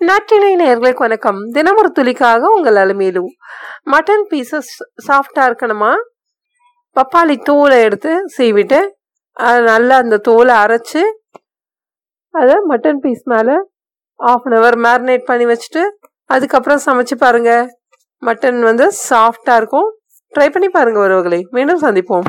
நாட்டினை நேர்களுக்கு வணக்கம். தினம் ஒரு துளிக்காக உங்கள் அலுமையிலு மட்டன் பீசஸ் சாஃப்டாக இருக்கணுமா? பப்பாளி தோலை எடுத்து சீவிட்டு அதை நல்லா அந்த தோலை அரைச்சி அதை மட்டன் பீஸ் மேலே ஆஃப் அன் ஹவர் மேரினேட் பண்ணி வச்சுட்டு அதுக்கப்புறம் சமைச்சு பாருங்கள் மட்டன் வந்து சாஃப்டாக இருக்கும். ட்ரை பண்ணி பாருங்கள் உறவுகளை. மீண்டும் சந்திப்போம்.